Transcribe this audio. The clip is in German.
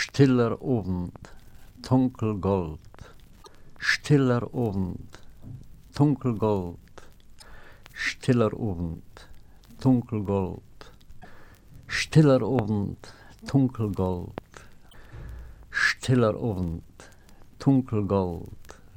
Stiller Abend, dunkelgold. Stiller Abend, dunkelgold. Stiller Abend, dunkelgold. Stiller Abend, dunkelgold. Stiller Abend, dunkelgold.